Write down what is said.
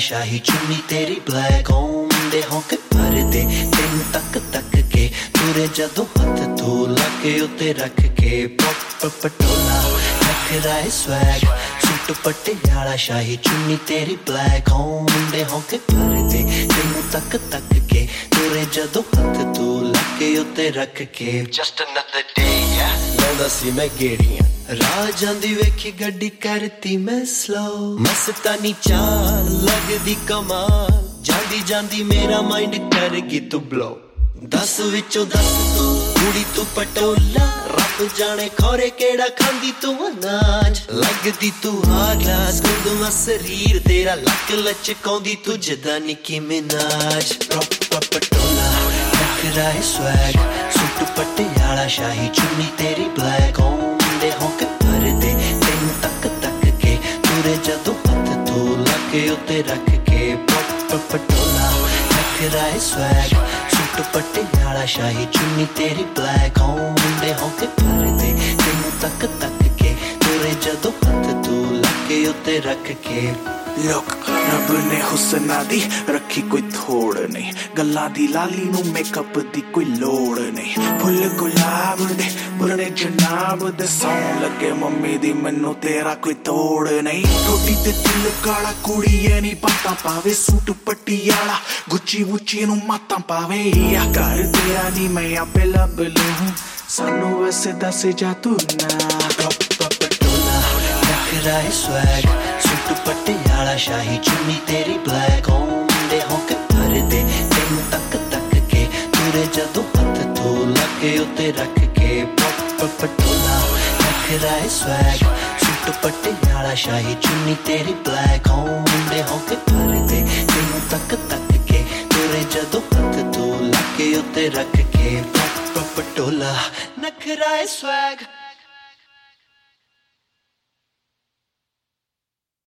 شاہی چنی تری بلیک تین تک تک کے پورے جدو ہاتھ دھو لگے اتنے رکھ کے پٹولہ جسٹ ندی میں راہ جان وی گی کر لگا جی جان میرا مائنڈ کر گی تب دسو دسولا شاہی چنی تیری بلائے تین تک تک کے پورے جدو ہاتھ تو لکے رکھ کے پٹولہ ਇੱਕ ਪੱਟੇ ਵਾਲਾ ਸ਼ਾਹੀ ਚੁੰਨੀ ਤੇਰੀ ਬਲੈਕ ਹੁੰਦੇ ਹੋ ਕੇ ਕਰਦੇ ਤੈਨੂੰ ਤੱਕ ਤੱਕ ਕੇ ਤੇਰੇ ਜਦੋਂ ਹੱਥ ਤੂੰ ਲੱਕੇ ਉੱਤੇ ਰੱਖ ਕੇ گچی ناتا پا کر سنوسا Rakh ke pop pop pop tola Nakhra swag